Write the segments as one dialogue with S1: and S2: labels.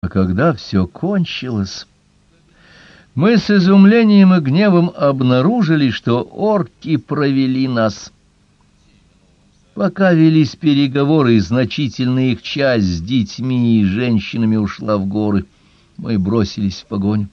S1: А когда все кончилось, мы с изумлением и гневом обнаружили, что орки провели нас. Пока велись переговоры, значительная их часть с детьми и женщинами ушла в горы, мы бросились в погоню.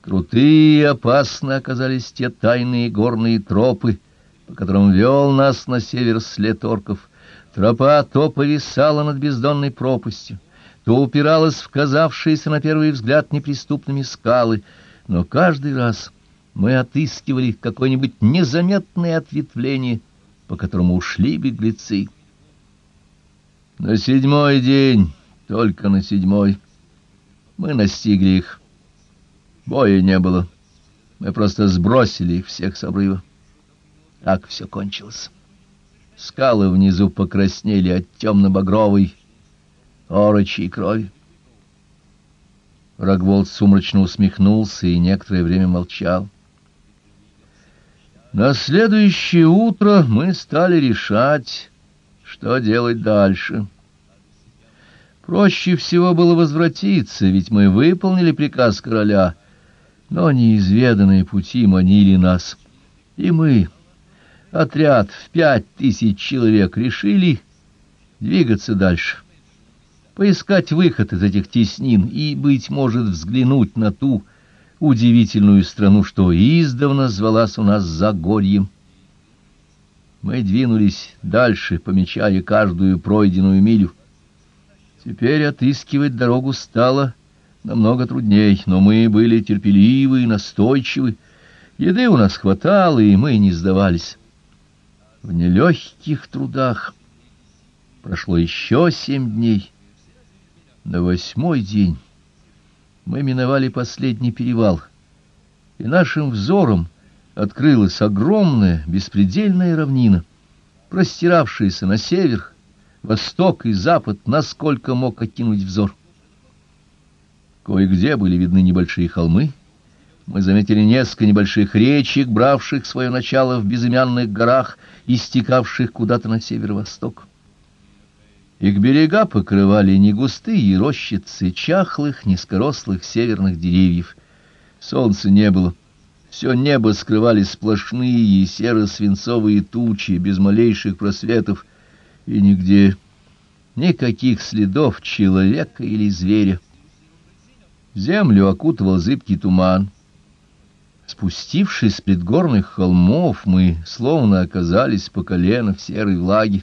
S1: Крутые и опасны оказались те тайные горные тропы, по которым вел нас на север след орков. Тропа то повисала над бездонной пропастью, то упиралась в казавшиеся на первый взгляд неприступными скалы, но каждый раз мы отыскивали какое-нибудь незаметное ответвление, по которому ушли беглецы. На седьмой день, только на седьмой, мы настигли их. Боя не было. Мы просто сбросили их всех с обрыва. Так все кончилось. Скалы внизу покраснели от темно-багровой орочьей крови. Рогволд сумрачно усмехнулся и некоторое время молчал. На следующее утро мы стали решать, что делать дальше. Проще всего было возвратиться, ведь мы выполнили приказ короля, но неизведанные пути манили нас, и мы, отряд в пять тысяч человек, решили двигаться дальше поискать выход из этих теснин и, быть может, взглянуть на ту удивительную страну, что издавна звалась у нас Загорьем. Мы двинулись дальше, помечая каждую пройденную милю. Теперь отыскивать дорогу стало намного трудней, но мы были терпеливы и настойчивы. Еды у нас хватало, и мы не сдавались. В нелегких трудах прошло еще семь дней. На восьмой день мы миновали последний перевал, и нашим взором открылась огромная беспредельная равнина, простиравшаяся на север, восток и запад, насколько мог окинуть взор. Кое-где были видны небольшие холмы, мы заметили несколько небольших речек, бравших свое начало в безымянных горах и стекавших куда-то на северо-восток. Их берега покрывали негустые рощицы чахлых, низкорослых северных деревьев. Солнца не было. Все небо скрывали сплошные серо-свинцовые тучи, без малейших просветов, и нигде никаких следов человека или зверя. Землю окутывал зыбкий туман. Спустившись с предгорных холмов, мы словно оказались по колено в серой влаге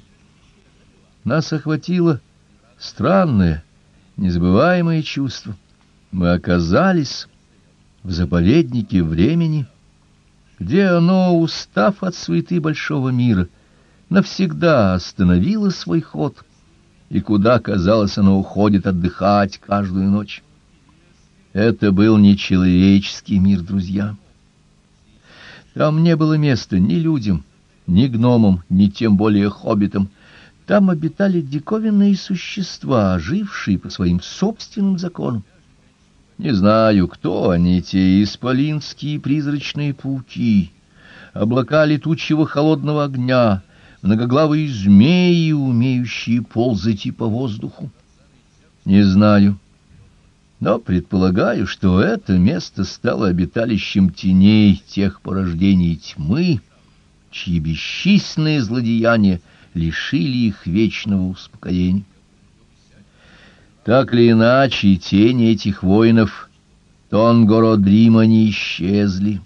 S1: нас охватило странное, незабываемое чувство. Мы оказались в заповеднике времени, где оно, устав от суеты большого мира, навсегда остановило свой ход, и куда, казалось, оно уходит отдыхать каждую ночь. Это был нечеловеческий мир, друзья. Там не было места ни людям, ни гномам, ни тем более хоббитам, там обитали диковинные существа, жившие по своим собственным законам. Не знаю, кто они, те исполинские призрачные пауки, облака летучего холодного огня, многоглавые змеи, умеющие ползать и по воздуху. Не знаю, но предполагаю, что это место стало обиталищем теней тех порождений тьмы, чьи бесчисленные злодеяния лишили их вечного успокоения. Так или иначе, тени этих воинов Тонгородрима не исчезли,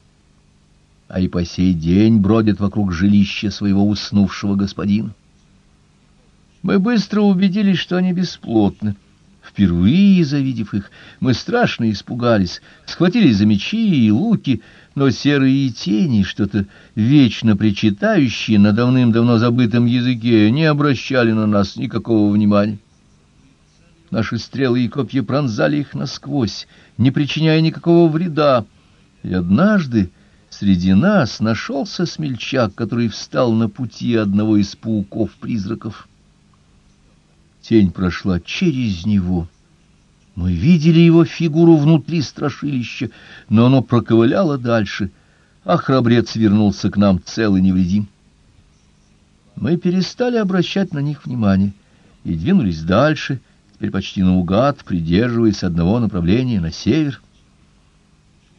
S1: а и по сей день бродят вокруг жилища своего уснувшего господина. Мы быстро убедились, что они бесплотны. Впервые завидев их, мы страшно испугались, схватились за мечи и луки, но серые тени, что-то вечно причитающие на давным-давно забытом языке, не обращали на нас никакого внимания. Наши стрелы и копья пронзали их насквозь, не причиняя никакого вреда. И однажды среди нас нашелся смельчак, который встал на пути одного из пауков-призраков. Тень прошла через него — мы видели его фигуру внутри страшилища, но оно проковыляло дальше, а храбрец вернулся к нам цел и невредим. Мы перестали обращать на них внимание и двинулись дальше, теперь почти наугад, придерживаясь одного направления на север.